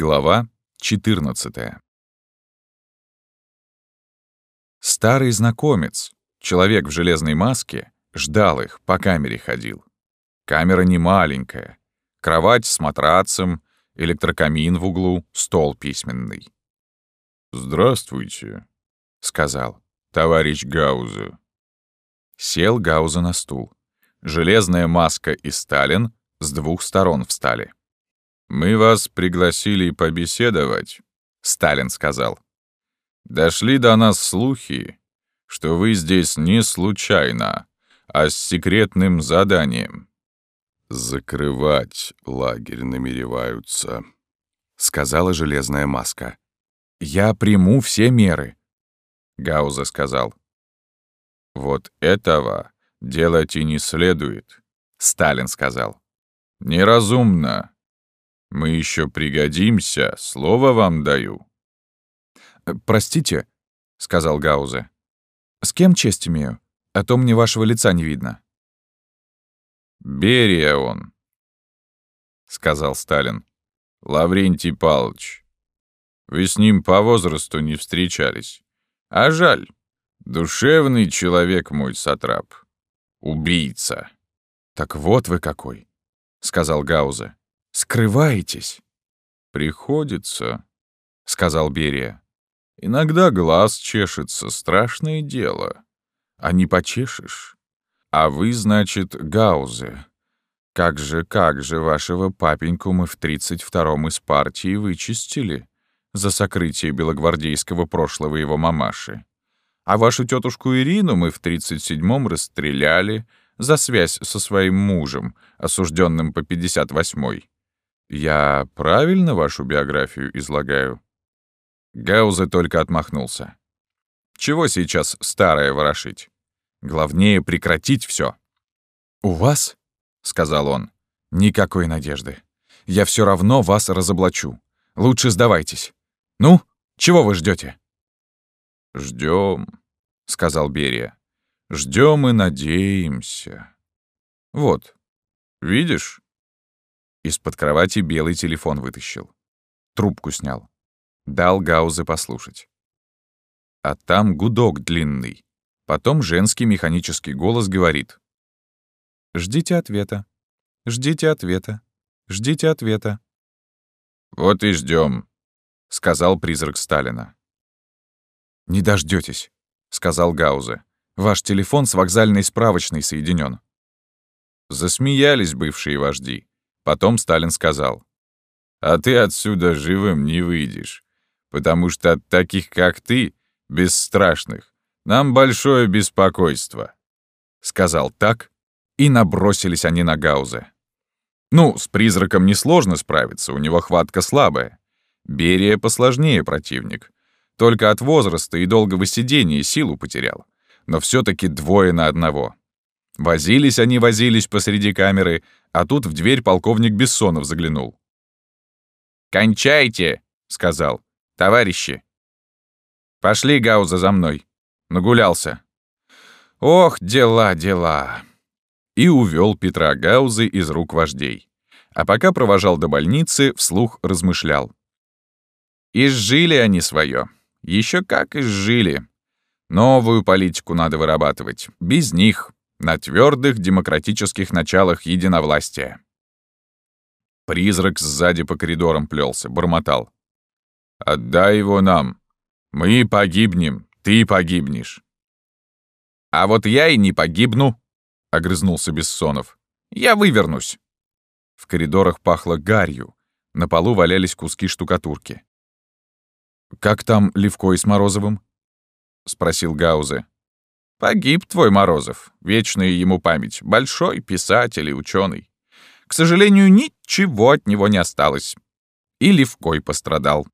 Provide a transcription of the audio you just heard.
Глава 14 Старый знакомец, человек в железной маске, ждал их, по камере ходил. Камера не маленькая. Кровать с матрацем, электрокамин в углу, стол письменный. «Здравствуйте», — сказал товарищ Гаузе. Сел Гауза на стул. Железная маска и Сталин с двух сторон встали. «Мы вас пригласили побеседовать», — Сталин сказал. «Дошли до нас слухи, что вы здесь не случайно, а с секретным заданием». «Закрывать лагерь намереваются», — сказала железная маска. «Я приму все меры», — Гауза сказал. «Вот этого делать и не следует», — Сталин сказал. «Неразумно. Мы еще пригодимся, слово вам даю». «Э, «Простите», — сказал Гаузе. «С кем честь имею? А то мне вашего лица не видно». «Берия он», — сказал Сталин. «Лаврентий Павлович, вы с ним по возрасту не встречались. А жаль, душевный человек мой сатрап. Убийца». «Так вот вы какой», — сказал Гаузе. Скрываетесь?» «Приходится», — сказал Берия. «Иногда глаз чешется, страшное дело. А не почешешь. А вы, значит, Гаузе. Как же, как же вашего папеньку мы в тридцать втором из партии вычистили за сокрытие белогвардейского прошлого его мамаши. А вашу тетушку Ирину мы в тридцать седьмом расстреляли за связь со своим мужем, осужденным по пятьдесят восьмой. Я правильно вашу биографию излагаю?» Гаузе только отмахнулся. «Чего сейчас старое ворошить? Главнее прекратить все. «У вас, — сказал он, — никакой надежды. Я все равно вас разоблачу. Лучше сдавайтесь. Ну, чего вы ждете? Ждем, сказал Берия. Ждем и надеемся. Вот, видишь, из-под кровати белый телефон вытащил. Трубку снял. Дал Гаузе послушать. А там гудок длинный. Потом женский механический голос говорит. «Ждите ответа. Ждите ответа. Ждите ответа». «Вот и ждем, сказал призрак Сталина. «Не дождетесь, сказал Гаузе. «Ваш телефон с вокзальной справочной соединен. Засмеялись бывшие вожди. Потом Сталин сказал. «А ты отсюда живым не выйдешь, потому что от таких, как ты, бесстрашных, нам большое беспокойство». Сказал так, и набросились они на Гаузе. Ну, с призраком несложно справиться, у него хватка слабая. Берия посложнее противник. Только от возраста и долгого сидения силу потерял. Но все таки двое на одного. Возились они, возились посреди камеры, а тут в дверь полковник Бессонов заглянул. «Кончайте!» — сказал. «Товарищи!» «Пошли, Гауза, за мной!» Нагулялся. «Ох, дела, дела!» И увел Петра Гаузы из рук вождей. А пока провожал до больницы, вслух размышлял. Изжили они свое. Еще как изжили. Новую политику надо вырабатывать. Без них на твердых демократических началах единовластия. Призрак сзади по коридорам плелся, бормотал. «Отдай его нам. Мы погибнем, ты погибнешь». «А вот я и не погибну», — огрызнулся Бессонов. «Я вывернусь». В коридорах пахло гарью, на полу валялись куски штукатурки. «Как там Левкой с Морозовым?» — спросил Гаузе. Погиб твой Морозов, вечная ему память, большой писатель и ученый. К сожалению, ничего от него не осталось. И Левкой пострадал.